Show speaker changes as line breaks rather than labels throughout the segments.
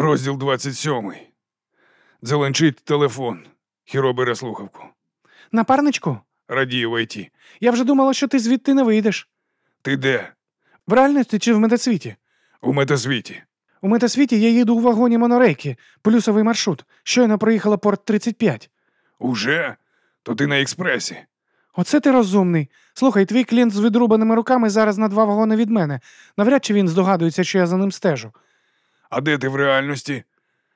Розділ 27. Дзеленчить телефон. Хіро бере слухавку.
Напарничку,
Радіє в ІТ.
я вже думала, що ти звідти не вийдеш.
Ти де?
В реальності чи в метасвіті?
У метасвіті.
У метасвіті я їду у вагоні монорейки, плюсовий маршрут. Щойно проїхала порт 35.
Уже? То ти на експресі.
Оце ти розумний. Слухай, твій клієнт з відрубаними руками зараз на два вагони від мене. Навряд чи він здогадується, що я за ним стежу.
А де ти в реальності?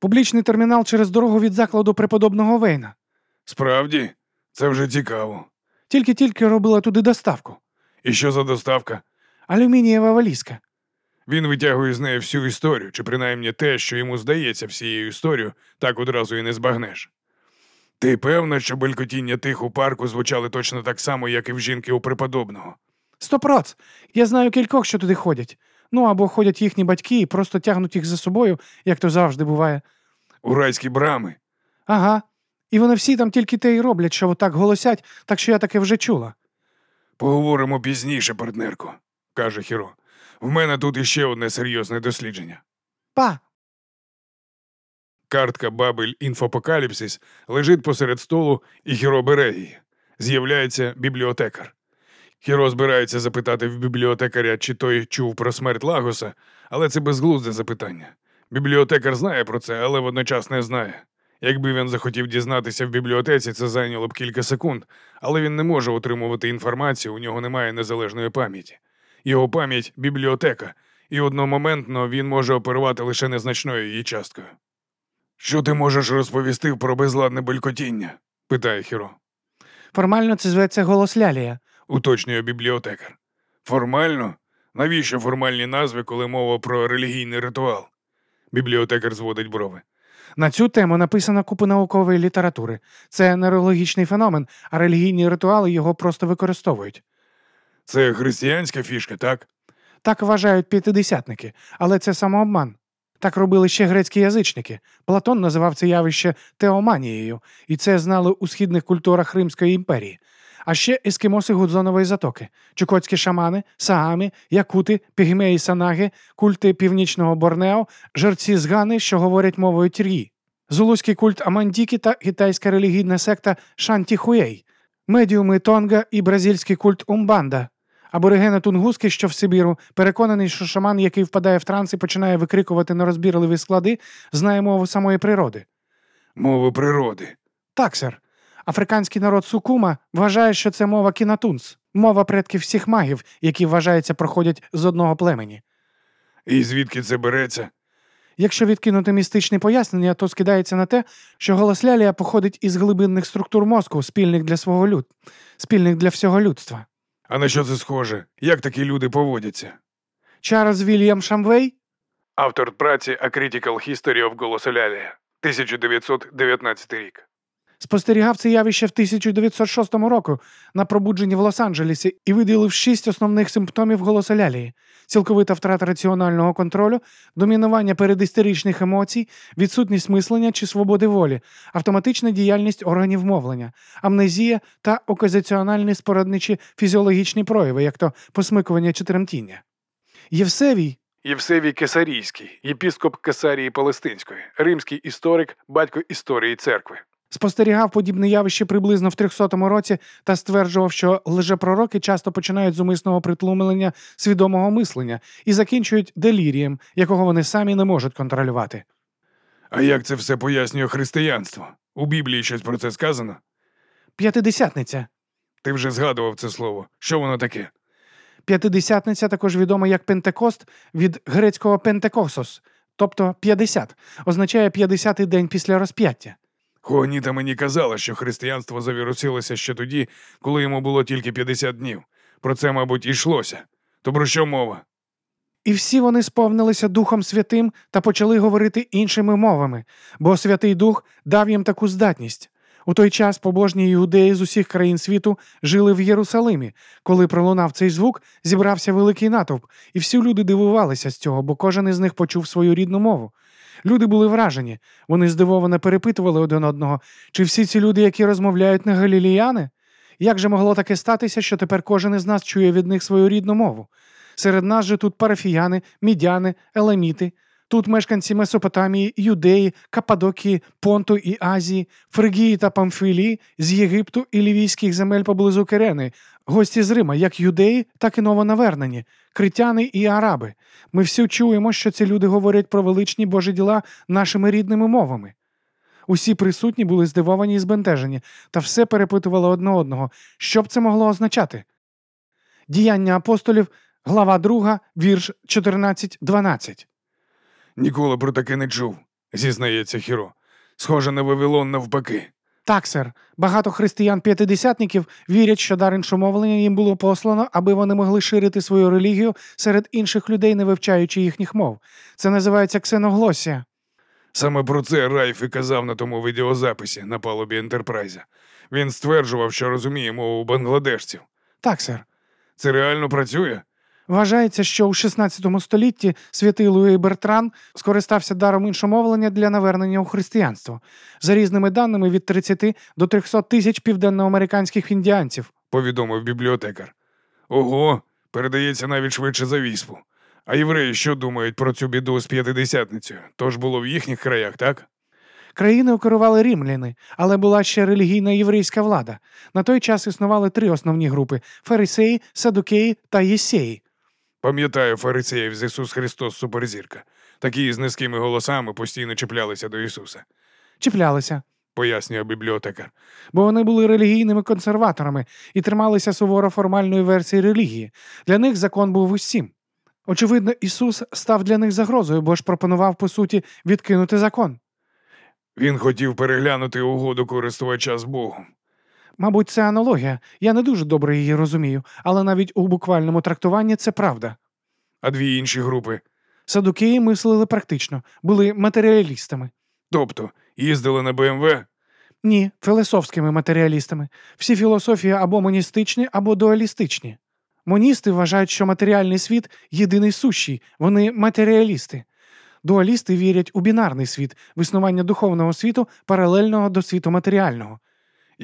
Публічний термінал через дорогу від закладу преподобного Вейна.
Справді? Це вже цікаво.
Тільки-тільки робила туди доставку.
І що за доставка?
Алюмінієва валізка.
Він витягує з неї всю історію, чи принаймні те, що йому здається всією історією, так одразу і не збагнеш. Ти певна, що белькотіння тих у парку звучали точно так само, як і в жінки у преподобного?
Сто проц. Я знаю кількох, що туди ходять. Ну або ходять їхні батьки і просто тягнуть їх за собою, як то завжди буває.
У райські брами.
Ага. І вони всі там тільки те й роблять, що отак голосять, так що я таке вже чула.
Поговоримо пізніше, партнерко, каже Хіро. В мене тут іще одне серйозне дослідження.
Па,
Картка Бабель Інфопокаліпсис лежить посеред столу, і Хіро бере її. З'являється бібліотекар. Хіро збирається запитати в бібліотекаря, чи той чув про смерть Лагоса, але це безглузде запитання. Бібліотекар знає про це, але водночас не знає. Якби він захотів дізнатися в бібліотеці, це зайняло б кілька секунд, але він не може отримувати інформацію, у нього немає незалежної пам'яті. Його пам'ять бібліотека, і одномоментно він може оперувати лише незначною її часткою. Що ти можеш розповісти про безладне белькотіння? питає Хіро.
формально це зветься голос Лялія.
Уточнює бібліотекар. Формально? Навіщо формальні назви, коли мова про релігійний ритуал? Бібліотекар зводить брови.
На цю тему написано купа наукової літератури. Це нейрологічний феномен, а релігійні ритуали його просто використовують.
Це християнська фішка, так?
Так вважають п'ятидесятники, але це самообман. Так робили ще грецькі язичники. Платон називав це явище теоманією, і це знали у східних культурах Римської імперії. А ще ескімоси Гудзонової затоки, чукотські шамани, саамі, якути, пігмеї санаги, культи північного Борнео, жерці з Гани, що говорять мовою тір'ї, зулуський культ Амандіки та китайська релігійна секта Шантіхуєй, медіуми Тонга і бразильський культ Умбанда. Аборигени Тунгуски, що в Сибіру, переконаний, що шаман, який впадає в транс і починає викрикувати нерозбірливі склади, знає мову самої природи.
Мови природи.
Так, сер. Африканський народ Сукума вважає, що це мова кінатунс, мова предків всіх магів, які вважається проходять з одного племені.
І звідки це береться?
Якщо відкинути містичне пояснення, то скидається на те, що голос Лялія походить із глибинних структур мозку, спільних для свого люд, спільних для всього людства.
А на що це схоже? Як такі люди поводяться?
Чарльз Вільям Шамвей
Автор праці A Critical History of Голосолялія, 1919 рік.
Спостерігав це явище в 1906 року на пробудженні в Лос-Анджелесі і виділив шість основних симптомів голосолялії: цілковита втрата раціонального контролю, домінування передістеричних емоцій, відсутність мислення чи свободи волі, автоматична діяльність органів мовлення, амнезія та оказаціональні спорадничі фізіологічні прояви, як то посмикування чи тремтіння. Євсевій
Євсевій Кесарійський, єпіскоп Кесарії Палестинської, римський історик, батько історії церкви.
Спостерігав подібне явище приблизно в 300 році та стверджував, що лжепророки часто починають з умисного притлумлення свідомого мислення і закінчують делірієм, якого вони самі не можуть контролювати.
А як це все пояснює християнство? У Біблії щось про це сказано?
П'ятидесятниця.
Ти вже згадував це слово. Що воно таке?
П'ятидесятниця також відома як Пентекост від грецького Пентекосос, тобто 50, означає 50-й день після розп'яття.
Хуаніта мені казала, що християнство завірусилося ще тоді, коли йому було тільки 50 днів. Про це, мабуть, і йшлося. То про що мова?
І всі вони сповнилися Духом Святим та почали говорити іншими мовами, бо Святий Дух дав їм таку здатність. У той час побожні іудеї з усіх країн світу жили в Єрусалимі. Коли пролунав цей звук, зібрався великий натовп, і всі люди дивувалися з цього, бо кожен із них почув свою рідну мову. Люди були вражені. Вони здивовано перепитували один одного, чи всі ці люди, які розмовляють не галіліяни? Як же могло таке статися, що тепер кожен із нас чує від них свою рідну мову? Серед нас же тут парафіяни, мідяни, еламіти. Тут мешканці Месопотамії, Юдеї, Каппадокії, Понту і Азії, Фригії та Памфілії, з Єгипту і лівійських земель поблизу Кирени, гості з Рима, як юдеї, так і новонавернені, критяни і араби. Ми всі чуємо, що ці люди говорять про величні Божі діла нашими рідними мовами. Усі присутні були здивовані і збентежені, та все перепитували одне одного, що б це могло означати. Діяння апостолів, глава 2, вірш 14-12.
Ніколи про таке не чув, зізнається Хіро. Схоже на Вавилон навпаки.
Так, сер, багато християн-п'ятидесятників вірять, що дар іншомовлення їм було послано, аби вони могли ширити свою релігію серед інших людей, не вивчаючи їхніх мов. Це називається ксеноглосія.
Саме про це Райф і казав на тому відеозаписі на палубі Ентерпрайза. Він стверджував, що розуміє мову бангладешців.
Так, сер.
Це реально працює?
Вважається, що у 16 столітті святий Луї Бертран скористався даром іншомовлення для навернення у християнство. За різними даними від 30 до 300 тисяч південноамериканських індіанців.
повідомив бібліотекар. Ого, передається навіть швидше за віспу. А євреї що думають про цю біду з п'ятидесятницею? Тож було в їхніх краях, так?
Країною керували римляни, але була ще релігійна єврейська влада. На той час існували три основні групи: фарисеї, садукеї та єсеї.
Пам'ятаю фарисеїв з Ісус Христос Суперзірка. Такі з низькими голосами постійно чіплялися до Ісуса,
Чіплялися,
пояснює бібліотекар.
бо вони були релігійними консерваторами і трималися суворо формальної версії релігії. Для них закон був усім. Очевидно, Ісус став для них загрозою, бо ж пропонував, по суті, відкинути закон.
Він хотів переглянути угоду користувача з Богом.
Мабуть, це аналогія. Я не дуже добре її розумію, але навіть у буквальному трактуванні це правда.
А дві інші групи,
Садукеї мислили практично, були матеріалістами.
тобто їздили на БМВ,
Ні, філософськими матеріалістами. Всі філософії або моністичні, або дуалістичні. Моністи вважають, що матеріальний світ єдиний сущий, вони матеріалісти. Дуалісти вірять у бінарний світ, в існування духовного світу, паралельного до світу матеріального.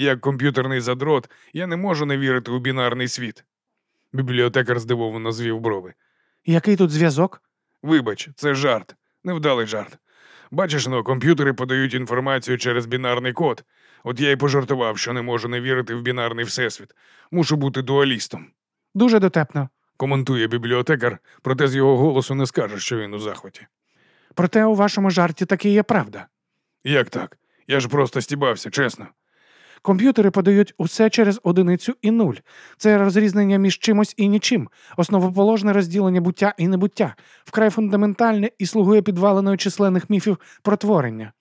Як комп'ютерний задрот, я не можу не вірити у бінарний світ. Бібліотекар здивовано звів брови.
Який тут зв'язок?
Вибач, це жарт, невдалий жарт. Бачиш, ну, комп'ютери подають інформацію через бінарний код. От я й пожартував, що не можу не вірити в бінарний всесвіт. Мушу бути дуалістом.
Дуже дотепно.
Коментує бібліотекар, проте з його голосу не скажеш, що він у захваті.
Проте у вашому жарті таки є правда.
Як так? Я ж просто стібався, чесно.
Комп'ютери подають усе через одиницю і нуль. Це розрізнення між чимось і нічим, основоположне розділення буття і небуття, вкрай фундаментальне і слугує підваленою численних міфів про творення.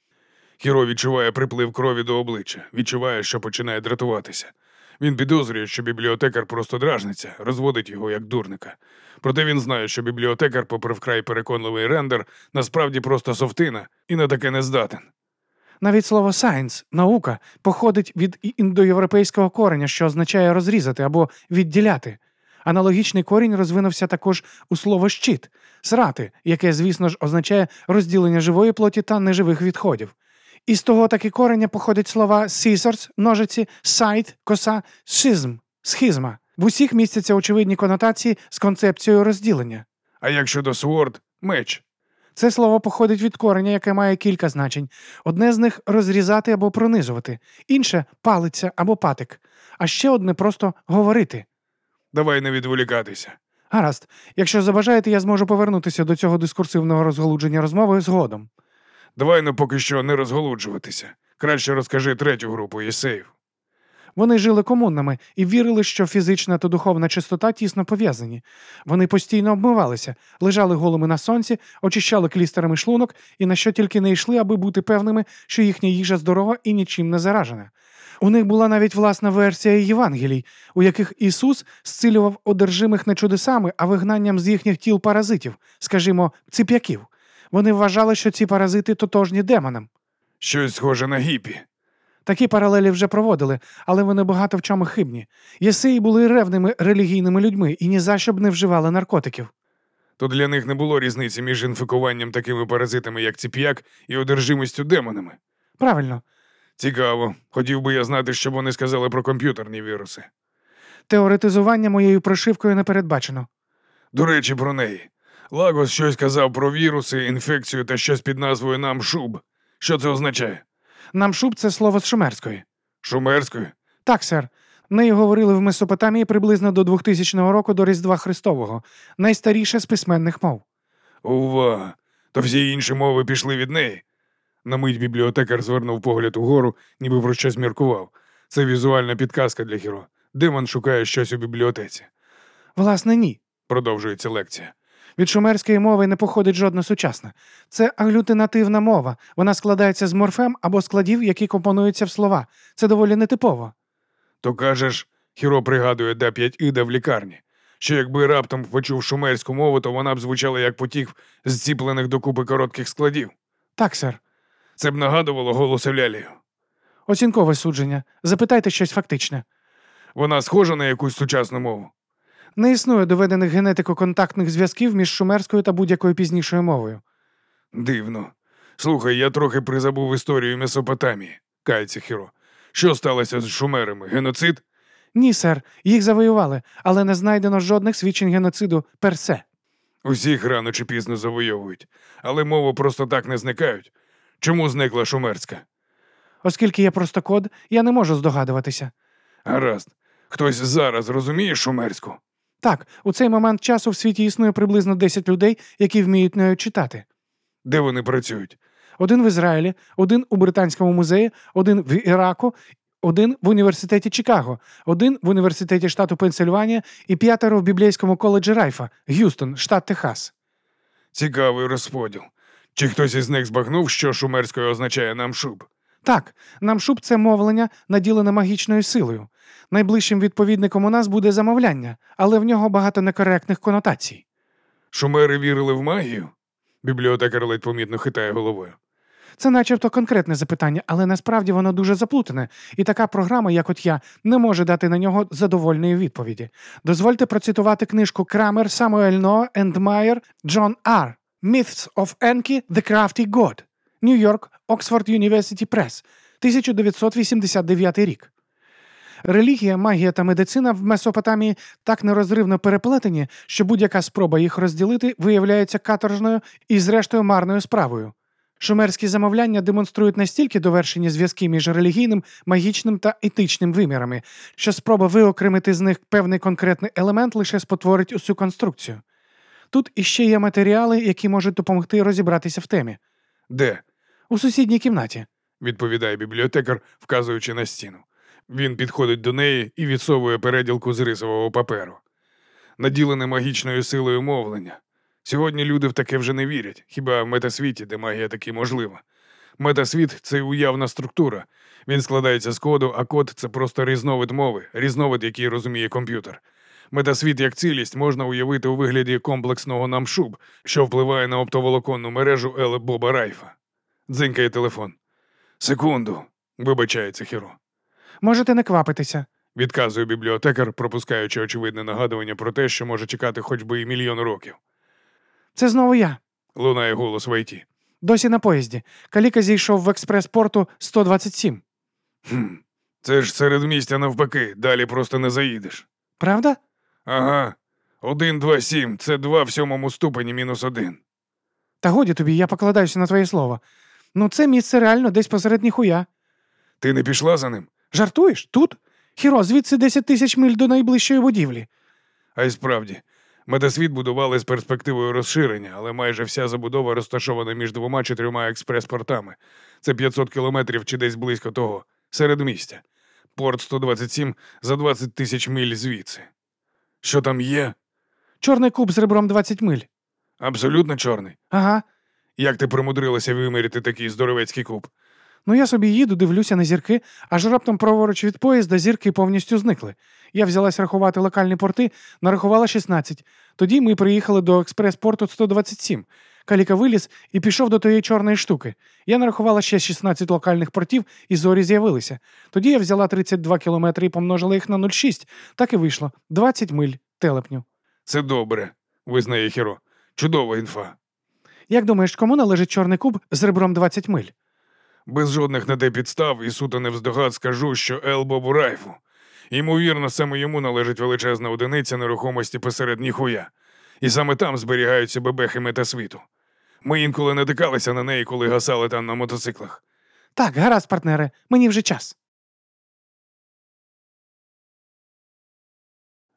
Хіро відчуває приплив крові до обличчя, відчуває, що починає дратуватися. Він підозрює, що бібліотекар просто дражниться, розводить його як дурника. Проте він знає, що бібліотекар, попри вкрай переконливий рендер, насправді просто совтина і на таке не здатен.
Навіть слово «science» – наука походить від індоєвропейського кореня, що означає розрізати або відділяти. Аналогічний корінь розвинувся також у слово щит срати, яке, звісно ж, означає розділення живої плоті та неживих відходів. Із того таки кореня походять слова scissors, ножиці, сайт, коса, шизм, схизма. В усіх містяться очевидні конотації з концепцією розділення.
А як щодо сворд, меч.
Це слово походить від кореня, яке має кілька значень. Одне з них розрізати або пронизувати, інше палиця або патик, а ще одне просто говорити.
Давай не відволікатися.
Гаразд, якщо забажаєте, я зможу повернутися до цього дискурсивного розголудження розмови згодом.
Давай ну поки що не розголуджуватися. Краще розкажи третю групу єсеїв.
Вони жили комуннами і вірили, що фізична та духовна чистота тісно пов'язані. Вони постійно обмивалися, лежали голими на сонці, очищали клістерами шлунок і на що тільки не йшли, аби бути певними, що їхня їжа здорова і нічим не заражена. У них була навіть власна версія Євангелій, у яких Ісус зцілював одержимих не чудесами, а вигнанням з їхніх тіл паразитів, скажімо, цип'яків. Вони вважали, що ці паразити тотожні демонам.
Щось схоже на гіпі.
Такі паралелі вже проводили, але вони багато в чому хибні. Єсеї були ревними релігійними людьми і ні за що б не вживали наркотиків.
То для них не було різниці між інфікуванням такими паразитами, як ціп'як, і одержимістю демонами.
Правильно,
Цікаво. Хотів би я знати, що вони сказали про комп'ютерні віруси.
теоретизування моєю прошивкою не передбачено.
До речі, про неї. Лагос щось казав про віруси, інфекцію та щось під назвою Намшуб. Що це означає?
Намшуб це слово з шумерської.
Шумерською?
Так, сер. Нею говорили в Месопотамії приблизно до 2000 року до Різдва Христового, найстаріша з письменних мов.
Увага! То всі інші мови пішли від неї. На мить бібліотекар звернув погляд угору, ніби про щось міркував. Це візуальна підказка для Хіро. Демон шукає щось у бібліотеці.
Власне, ні.
Продовжується лекція.
Від шумерської мови не походить жодна сучасна. Це аглютинативна мова. Вона складається з морфем або складів, які компонуються в слова. Це доволі нетипово.
То кажеш, Хіро пригадує да 5 іда в лікарні, що якби раптом почув шумерську мову, то вона б звучала як потік зціплених докупи коротких складів.
Так, сер.
Це б нагадувало голос Евлялію.
Оцінкове судження. Запитайте щось фактичне.
Вона схожа на якусь сучасну мову.
Не існує доведених генетико-контактних зв'язків між шумерською та будь-якою пізнішою мовою.
Дивно. Слухай, я трохи призабув історію Месопотамії, кається Хіро. Що сталося з шумерами? Геноцид?
Ні, сер, їх завоювали, але не знайдено жодних свідчень геноциду персе.
Усіх рано чи пізно завойовують, але мови просто так не зникають. Чому зникла шумерська?
Оскільки є просто код, я не можу здогадуватися.
Гаразд. Хтось зараз розуміє шумерську?
Так, у цей момент часу в світі існує приблизно 10 людей, які вміють нею читати.
Де вони працюють?
Один в Ізраїлі, один у Британському музеї, один в Іраку, один в університеті Чикаго, один в університеті штату Пенсильванія і п'ятеро в біблійському коледжі Райфа, Г'юстон, штат Техас.
Цікавий розподіл. Чи хтось із них збагнув, що шумерською означає нам шуб?
Так, намшуб це мовлення, наділене магічною силою. Найближчим відповідником у нас буде замовляння, але в нього багато некоректних конотацій.
Шумери вірили в магію? Бібліотекар ледь помітно хитає головою.
Це начебто конкретне запитання, але насправді воно дуже заплутане, і така програма, як от я, не може дати на нього задовольної відповіді. Дозвольте процитувати книжку Крамер, Самуель Ноа, Ендмайер, Джон Ар. Myths of Enki, The Crafty God. Нью-Йорк, Оксфорд University Press, 1989 рік. Релігія, магія та медицина в Месопотамії так нерозривно переплетені, що будь-яка спроба їх розділити виявляється каторжною і, зрештою, марною справою. Шумерські замовляння демонструють настільки довершені зв'язки між релігійним, магічним та етичним вимірами, що спроба виокремити з них певний конкретний елемент лише спотворить усю конструкцію. Тут іще є матеріали, які можуть допомогти розібратися в темі.
Де?
У сусідній кімнаті.
відповідає бібліотекар, вказуючи на стіну. Він підходить до неї і відсовує переділку з рисового паперу. Наділене магічною силою мовлення. Сьогодні люди в таке вже не вірять, хіба в метасвіті, де магія таки можлива. Метасвіт це уявна структура. Він складається з коду, а код це просто різновид мови, різновид, який розуміє комп'ютер. Метасвіт як цілість можна уявити у вигляді комплексного намшуб, що впливає на оптоволоконну мережу Еле Боба Райфа. Дзинькає телефон. Секунду, вибачається Хіро.
Можете не квапитися.
Відказує бібліотекар, пропускаючи очевидне нагадування про те, що може чекати хоч би і мільйон років.
Це знову я.
Лунає голос в ІТ.
Досі на поїзді. Каліка зійшов в експрес-порту 127.
Хм. Це ж серед містя навпаки, далі просто не заїдеш.
Правда?
Ага. Один, два, сім. Це два в сьомому ступені мінус один.
Та годі тобі, я покладаюся на твоє слово. Ну, це місце реально десь посеред ніхуя.
Ти не пішла за ним?
Жартуєш? Тут? Хіро, звідси 10 тисяч миль до найближчої будівлі.
А й справді, метасвіт будували з перспективою розширення, але майже вся забудова розташована між двома чи трьома експрес-портами. Це 500 кілометрів чи десь близько того, серед містя. Порт 127 за 20 тисяч миль звідси. Що там є?
Чорний куб з ребром 20 миль.
Абсолютно чорний.
Ага.
Як ти примудрилася виміряти такий здоровецький куб?
Ну я собі їду, дивлюся на зірки, аж раптом праворуч від поїзда зірки повністю зникли. Я взялась рахувати локальні порти, нарахувала 16. Тоді ми приїхали до експрес-порту 127. Каліка виліз і пішов до тієї чорної штуки. Я нарахувала ще 16 локальних портів, і зорі з'явилися. Тоді я взяла 32 кілометри і помножила їх на 0,6. Так і вийшло. 20 миль телепню.
Це добре, визнає Хіро. Чудова інфа.
Як думаєш, кому належить чорний куб з ребром 20 миль?
Без жодних на те підстав і суто невздогад скажу, що Ел Бобу Райфу. Ймовірно, саме йому належить величезна одиниця нерухомості посеред ніхуя. і саме там зберігаються бебехи метасвіту. Ми інколи натикалися на неї, коли гасали там на мотоциклах.
Так, гаразд, партнере, мені вже час.